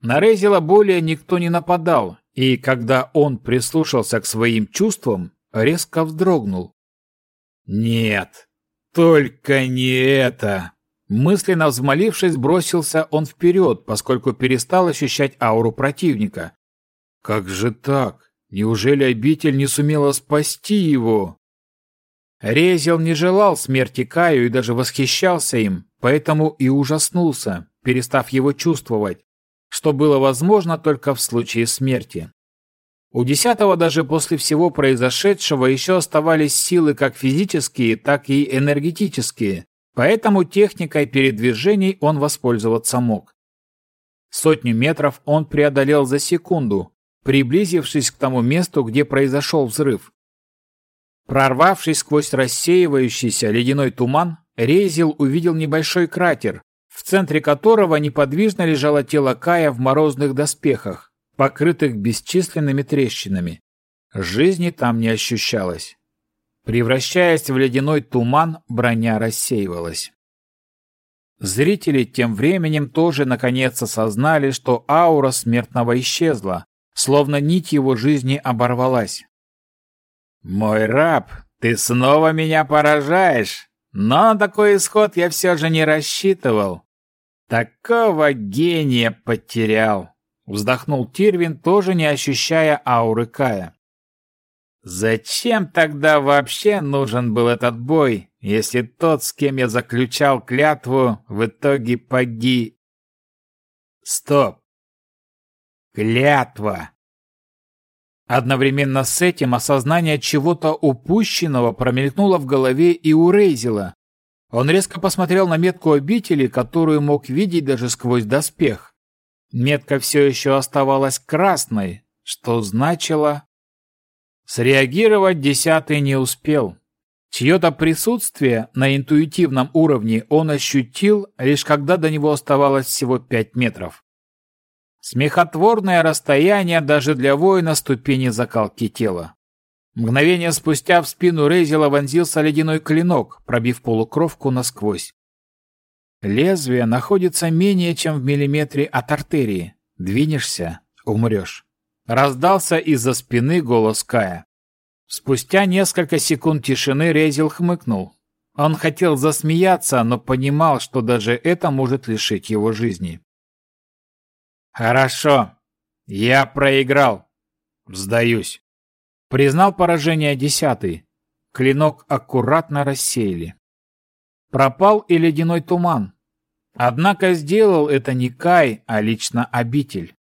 На Резила более никто не нападал, и когда он прислушался к своим чувствам, резко вздрогнул. «Нет, только не это!» Мысленно взмолившись, бросился он вперед, поскольку перестал ощущать ауру противника. «Как же так? Неужели обитель не сумела спасти его?» Резил не желал смерти Каю и даже восхищался им, поэтому и ужаснулся, перестав его чувствовать, что было возможно только в случае смерти. У десятого даже после всего произошедшего еще оставались силы как физические, так и энергетические, поэтому техникой передвижений он воспользоваться мог. Сотню метров он преодолел за секунду, приблизившись к тому месту, где произошел взрыв. Прорвавшись сквозь рассеивающийся ледяной туман, Рейзел увидел небольшой кратер, в центре которого неподвижно лежало тело Кая в морозных доспехах, покрытых бесчисленными трещинами. Жизни там не ощущалось. Превращаясь в ледяной туман, броня рассеивалась. Зрители тем временем тоже наконец осознали, что аура смертного исчезла, словно нить его жизни оборвалась. «Мой раб, ты снова меня поражаешь, но на такой исход я все же не рассчитывал. Такого гения потерял!» Вздохнул Тирвин, тоже не ощущая ауры Кая. «Зачем тогда вообще нужен был этот бой, если тот, с кем я заключал клятву, в итоге погиб?» «Стоп! Клятва!» Одновременно с этим осознание чего-то упущенного промелькнуло в голове и у Рейзела. Он резко посмотрел на метку обители, которую мог видеть даже сквозь доспех. Метка все еще оставалась красной, что значило... Среагировать десятый не успел. Чье-то присутствие на интуитивном уровне он ощутил, лишь когда до него оставалось всего пять метров. Смехотворное расстояние даже для воина ступени закалки тела. Мгновение спустя в спину Рейзела вонзился ледяной клинок, пробив полукровку насквозь. Лезвие находится менее чем в миллиметре от артерии. Двинешься — умрешь. Раздался из-за спины голос Кая. Спустя несколько секунд тишины Резил хмыкнул. Он хотел засмеяться, но понимал, что даже это может лишить его жизни. Хорошо. Я проиграл. Сдаюсь. Признал поражение десятый. Клинок аккуратно рассеяли. Пропал и ледяной туман. Однако сделал это не Кай, а лично обитель.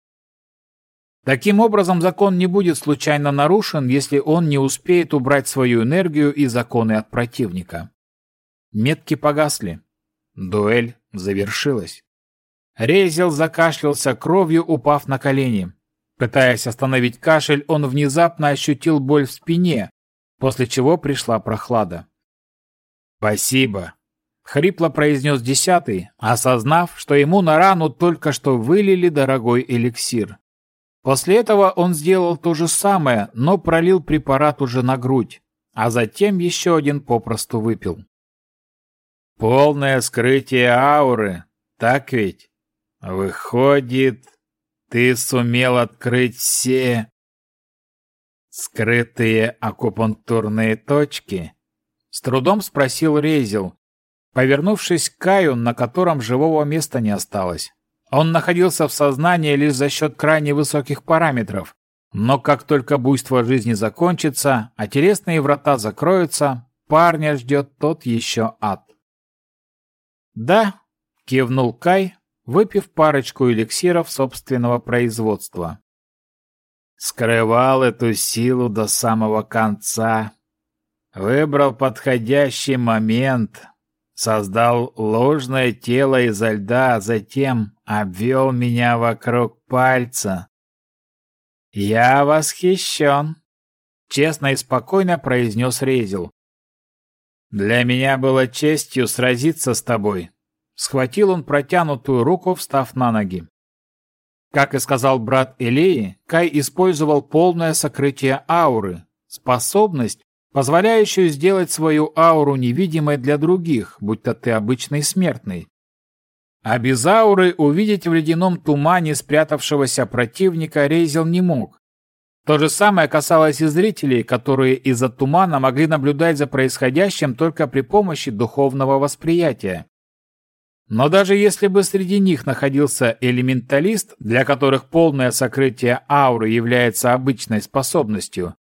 Таким образом, закон не будет случайно нарушен, если он не успеет убрать свою энергию и законы от противника. Метки погасли. Дуэль завершилась. Резел закашлялся кровью, упав на колени. Пытаясь остановить кашель, он внезапно ощутил боль в спине, после чего пришла прохлада. «Спасибо», — хрипло произнес десятый, осознав, что ему на рану только что вылили дорогой эликсир. После этого он сделал то же самое, но пролил препарат уже на грудь, а затем еще один попросту выпил. «Полное скрытие ауры, так ведь?» Выходит, ты сумел открыть все скрытые акупунктурные точки? С трудом спросил Рейзел, повернувшись к Каю, на котором живого места не осталось. Он находился в сознании лишь за счет крайне высоких параметров, но как только буйство жизни закончится, а телесные врата закроются, парня ждет тот еще ад. «Да», — кивнул Кай, выпив парочку эликсиров собственного производства. Скрывал эту силу до самого конца. Выбрал подходящий момент. создал ложное тело изо льда, а затем обвел меня вокруг пальца. Я восхищен, честно и спокойно произнес Резил. Для меня было честью сразиться с тобой. Схватил он протянутую руку, встав на ноги. Как и сказал брат Элеи, Кай использовал полное сокрытие ауры, способность, позволяющую сделать свою ауру невидимой для других, будь то ты обычный смертный. А без ауры увидеть в ледяном тумане спрятавшегося противника Рейзел не мог. То же самое касалось и зрителей, которые из-за тумана могли наблюдать за происходящим только при помощи духовного восприятия. Но даже если бы среди них находился элементалист, для которых полное сокрытие ауры является обычной способностью,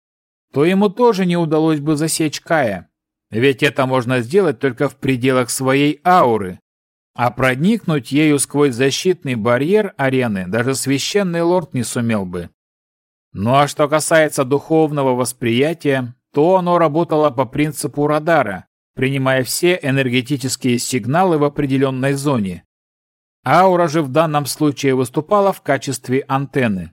то ему тоже не удалось бы засечь Кая. Ведь это можно сделать только в пределах своей ауры. А проникнуть ею сквозь защитный барьер арены даже священный лорд не сумел бы. Ну а что касается духовного восприятия, то оно работало по принципу радара, принимая все энергетические сигналы в определенной зоне. Аура же в данном случае выступала в качестве антенны.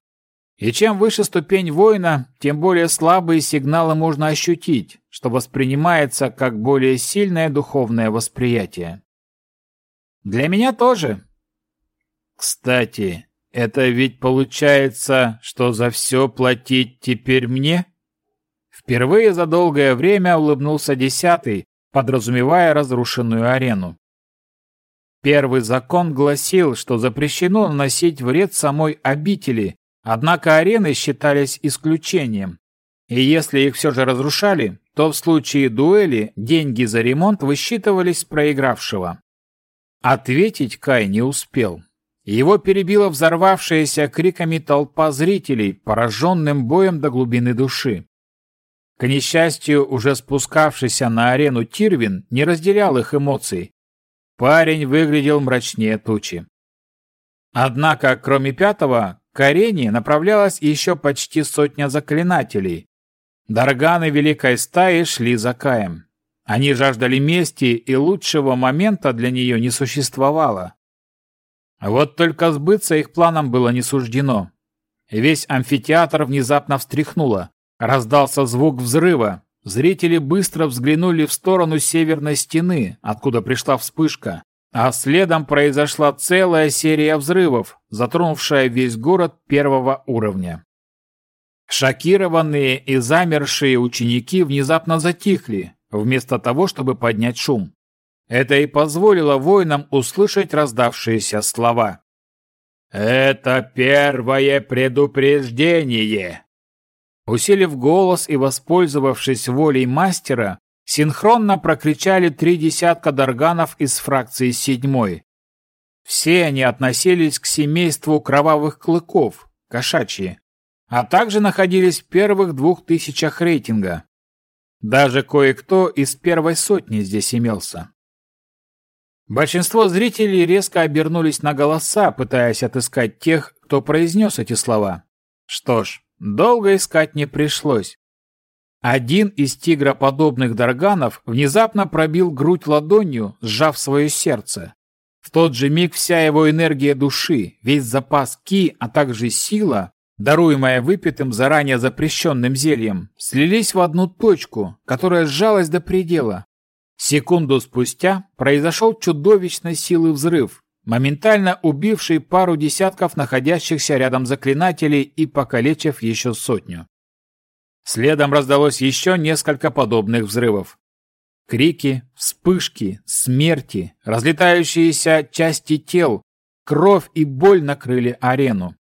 И чем выше ступень воина, тем более слабые сигналы можно ощутить, что воспринимается как более сильное духовное восприятие. Для меня тоже. Кстати, это ведь получается, что за все платить теперь мне? Впервые за долгое время улыбнулся десятый, подразумевая разрушенную арену. Первый закон гласил, что запрещено наносить вред самой обители, Однако арены считались исключением. И если их все же разрушали, то в случае дуэли деньги за ремонт высчитывались с проигравшего. Ответить Кай не успел. Его перебила взорвавшаяся криками толпа зрителей, пораженным боем до глубины души. К несчастью, уже спускавшийся на арену Тирвин не разделял их эмоций. Парень выглядел мрачнее тучи. Однако, кроме пятого, к арене направлялась еще почти сотня заклинателей. Дарганы Великой Стаи шли за Каем. Они жаждали мести, и лучшего момента для нее не существовало. Вот только сбыться их планам было не суждено. Весь амфитеатр внезапно встряхнуло. Раздался звук взрыва. Зрители быстро взглянули в сторону северной стены, откуда пришла вспышка. А следом произошла целая серия взрывов, затронувшая весь город первого уровня. Шокированные и замершие ученики внезапно затихли, вместо того, чтобы поднять шум. Это и позволило воинам услышать раздавшиеся слова. «Это первое предупреждение!» Усилив голос и воспользовавшись волей мастера, Синхронно прокричали три десятка дарганов из фракции седьмой. Все они относились к семейству кровавых клыков, кошачьи, а также находились в первых двух тысячах рейтинга. Даже кое-кто из первой сотни здесь имелся. Большинство зрителей резко обернулись на голоса, пытаясь отыскать тех, кто произнес эти слова. Что ж, долго искать не пришлось. Один из тигроподобных дарганов внезапно пробил грудь ладонью, сжав свое сердце. В тот же миг вся его энергия души, весь запас ки, а также сила, даруемая выпитым заранее запрещенным зельем, слились в одну точку, которая сжалась до предела. Секунду спустя произошел чудовищной силы взрыв, моментально убивший пару десятков находящихся рядом заклинателей и покалечив еще сотню. Следом раздалось еще несколько подобных взрывов. Крики, вспышки, смерти, разлетающиеся части тел, кровь и боль накрыли арену.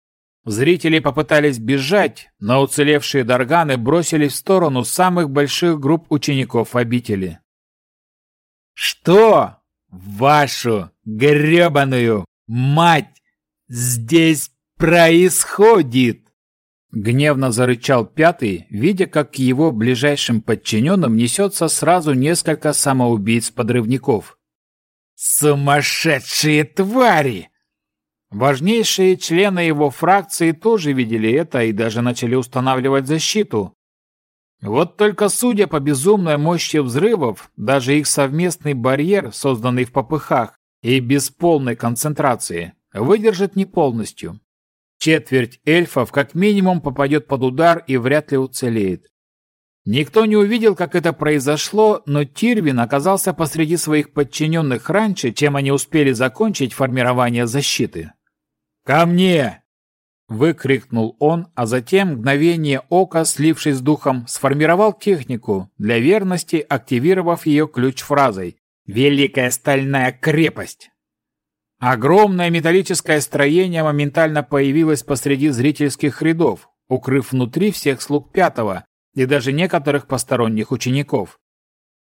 Зрители попытались бежать, но уцелевшие дарганы бросились в сторону самых больших групп учеников обители. «Что, вашу гребаную мать, здесь происходит?» Гневно зарычал пятый, видя, как к его ближайшим подчиненным несется сразу несколько самоубийц-подрывников. «Сумасшедшие твари!» Важнейшие члены его фракции тоже видели это и даже начали устанавливать защиту. Вот только судя по безумной мощи взрывов, даже их совместный барьер, созданный в попыхах и без полной концентрации, выдержит не полностью. Четверть эльфов как минимум попадет под удар и вряд ли уцелеет. Никто не увидел, как это произошло, но Тирвин оказался посреди своих подчиненных раньше, чем они успели закончить формирование защиты. «Ко мне!» – выкрикнул он, а затем, мгновение ока, слившись с духом, сформировал технику, для верности активировав ее ключ-фразой «Великая стальная крепость». Огромное металлическое строение моментально появилось посреди зрительских рядов, укрыв внутри всех слуг пятого, и даже некоторых посторонних учеников.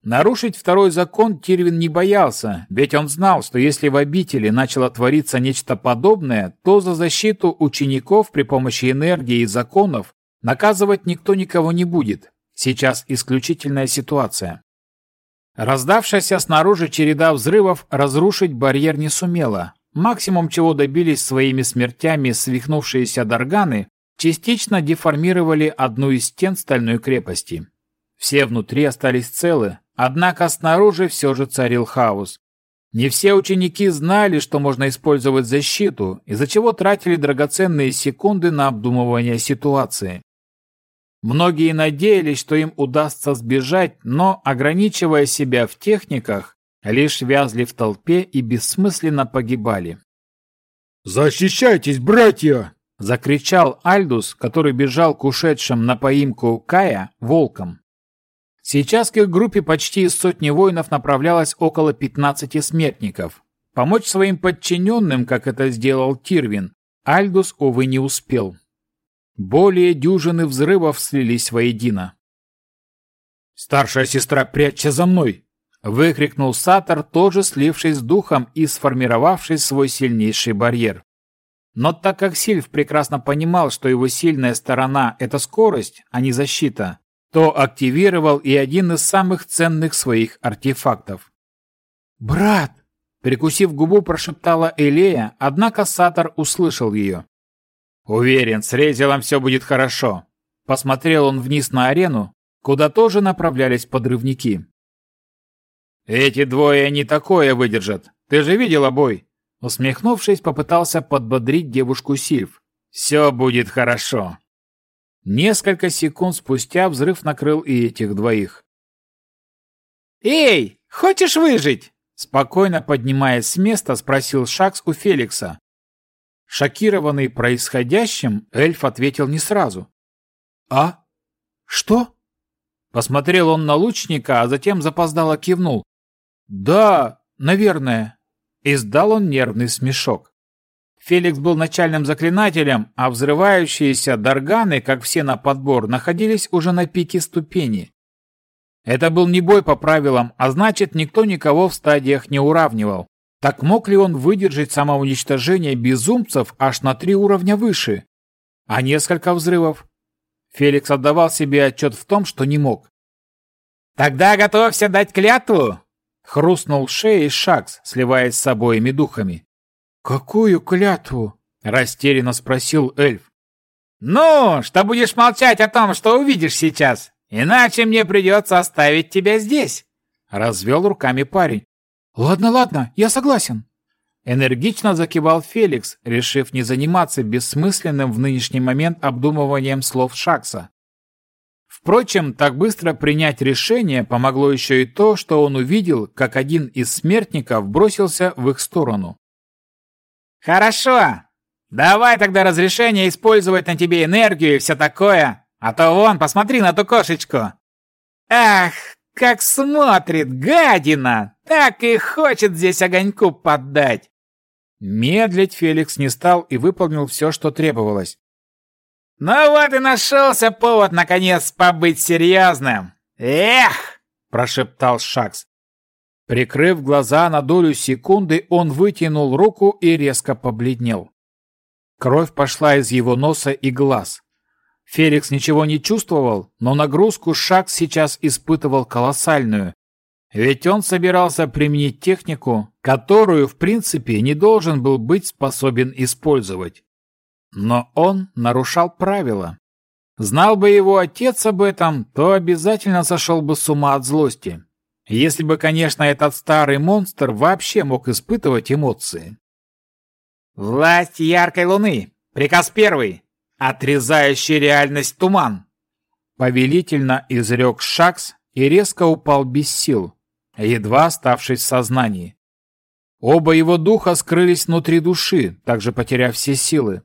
Нарушить второй закон Тирвин не боялся, ведь он знал, что если в обители начало твориться нечто подобное, то за защиту учеников при помощи энергии и законов наказывать никто никого не будет. Сейчас исключительная ситуация. Раздавшаяся снаружи череда взрывов разрушить барьер не сумела. Максимум, чего добились своими смертями свихнувшиеся дарганы, частично деформировали одну из стен стальной крепости. Все внутри остались целы, однако снаружи все же царил хаос. Не все ученики знали, что можно использовать защиту, из-за чего тратили драгоценные секунды на обдумывание ситуации. Многие надеялись, что им удастся сбежать, но, ограничивая себя в техниках, лишь вязли в толпе и бессмысленно погибали. «Защищайтесь, братья!» Закричал Альдус, который бежал к ушедшим на поимку Кая волкам. Сейчас к их группе почти сотни воинов направлялось около 15 смертников. Помочь своим подчиненным, как это сделал Тирвин, Альдус, увы, не успел. Более дюжины взрывов слились воедино. «Старшая сестра, прячься за мной!» — выкрикнул Сатор, тоже слившись с духом и сформировавший свой сильнейший барьер. Но так как Сильв прекрасно понимал, что его сильная сторона – это скорость, а не защита, то активировал и один из самых ценных своих артефактов. «Брат!» – прикусив губу, прошептала Элея, однако Сатор услышал ее. «Уверен, с Резелом все будет хорошо». Посмотрел он вниз на арену, куда тоже направлялись подрывники. «Эти двое не такое выдержат. Ты же видела бой? Усмехнувшись, попытался подбодрить девушку Сильв. «Все будет хорошо». Несколько секунд спустя взрыв накрыл и этих двоих. «Эй, хочешь выжить?» Спокойно поднимаясь с места, спросил Шакс у Феликса. Шокированный происходящим, эльф ответил не сразу. «А? Что?» Посмотрел он на лучника, а затем запоздало кивнул. «Да, наверное». Издал он нервный смешок. Феликс был начальным заклинателем, а взрывающиеся дарганы, как все на подбор, находились уже на пике ступени. Это был не бой по правилам, а значит, никто никого в стадиях не уравнивал. Так мог ли он выдержать самоуничтожение безумцев аж на три уровня выше? А несколько взрывов? Феликс отдавал себе отчет в том, что не мог. «Тогда готовься дать клятву!» Хрустнул шеей Шакс, сливаясь с обоими духами. «Какую клятву?» – растерянно спросил эльф. «Ну, что будешь молчать о том, что увидишь сейчас, иначе мне придется оставить тебя здесь», – развел руками парень. «Ладно, ладно, я согласен». Энергично закивал Феликс, решив не заниматься бессмысленным в нынешний момент обдумыванием слов Шакса. Впрочем, так быстро принять решение помогло еще и то, что он увидел, как один из смертников бросился в их сторону. «Хорошо. Давай тогда разрешение использовать на тебе энергию и все такое. А то вон, посмотри на ту кошечку. Ах, как смотрит, гадина! Так и хочет здесь огоньку поддать!» Медлить Феликс не стал и выполнил все, что требовалось. «Ну вот и нашелся повод, наконец, побыть серьезным! Эх!» – прошептал Шакс. Прикрыв глаза на долю секунды, он вытянул руку и резко побледнел. Кровь пошла из его носа и глаз. Феликс ничего не чувствовал, но нагрузку Шакс сейчас испытывал колоссальную. Ведь он собирался применить технику, которую, в принципе, не должен был быть способен использовать. Но он нарушал правила. Знал бы его отец об этом, то обязательно сошел бы с ума от злости. Если бы, конечно, этот старый монстр вообще мог испытывать эмоции. «Власть яркой луны! Приказ первый! Отрезающий реальность туман!» Повелительно изрек Шакс и резко упал без сил, едва оставшись в сознании. Оба его духа скрылись внутри души, также потеряв все силы.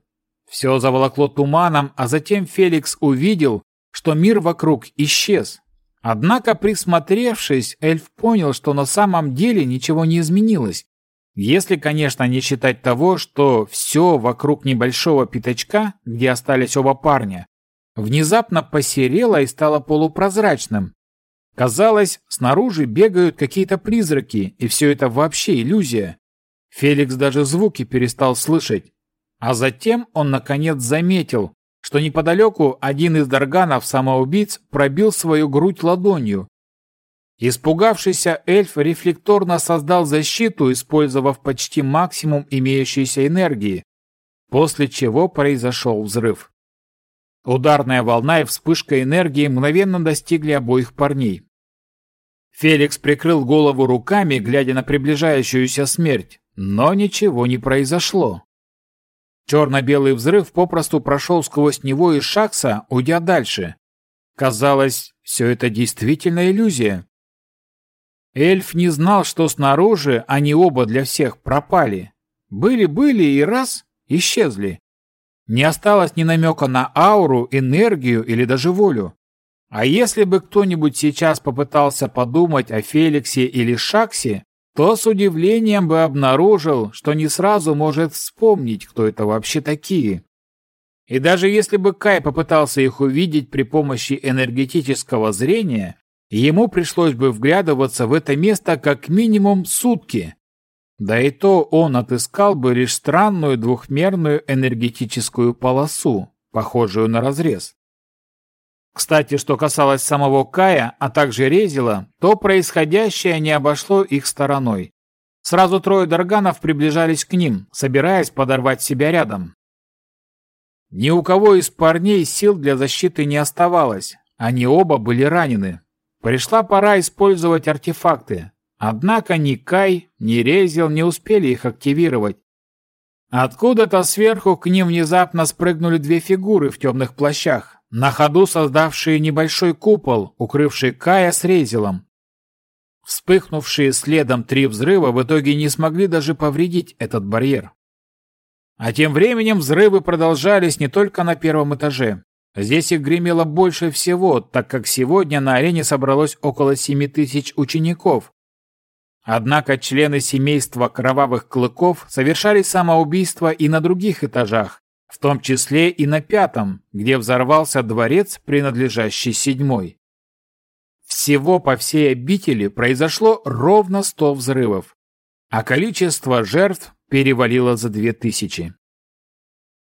Все заволокло туманом, а затем Феликс увидел, что мир вокруг исчез. Однако, присмотревшись, эльф понял, что на самом деле ничего не изменилось. Если, конечно, не считать того, что все вокруг небольшого пятачка, где остались оба парня, внезапно посерело и стало полупрозрачным. Казалось, снаружи бегают какие-то призраки, и все это вообще иллюзия. Феликс даже звуки перестал слышать. А затем он наконец заметил, что неподалеку один из дарганов-самоубийц пробил свою грудь ладонью. Испугавшийся эльф рефлекторно создал защиту, использовав почти максимум имеющейся энергии, после чего произошел взрыв. Ударная волна и вспышка энергии мгновенно достигли обоих парней. Феликс прикрыл голову руками, глядя на приближающуюся смерть, но ничего не произошло. Черно-белый взрыв попросту прошел сквозь него и Шакса, уйдя дальше. Казалось, все это действительно иллюзия. Эльф не знал, что снаружи они оба для всех пропали. Были-были и раз — исчезли. Не осталось ни намека на ауру, энергию или даже волю. А если бы кто-нибудь сейчас попытался подумать о Феликсе или Шаксе, то с удивлением бы обнаружил, что не сразу может вспомнить, кто это вообще такие. И даже если бы Кай попытался их увидеть при помощи энергетического зрения, ему пришлось бы вглядываться в это место как минимум сутки. Да и то он отыскал бы лишь странную двухмерную энергетическую полосу, похожую на разрез. Кстати, что касалось самого Кая, а также Резила, то происходящее не обошло их стороной. Сразу трое Дарганов приближались к ним, собираясь подорвать себя рядом. Ни у кого из парней сил для защиты не оставалось, они оба были ранены. Пришла пора использовать артефакты, однако ни Кай, ни Резил не успели их активировать. Откуда-то сверху к ним внезапно спрыгнули две фигуры в темных плащах, на ходу создавшие небольшой купол, укрывший Кая с Резилом. Вспыхнувшие следом три взрыва в итоге не смогли даже повредить этот барьер. А тем временем взрывы продолжались не только на первом этаже. Здесь их гремело больше всего, так как сегодня на арене собралось около семи тысяч учеников. Однако члены семейства кровавых клыков совершали самоубийство и на других этажах, в том числе и на пятом, где взорвался дворец, принадлежащий седьмой. Всего по всей обители произошло ровно сто взрывов, а количество жертв перевалило за две тысячи.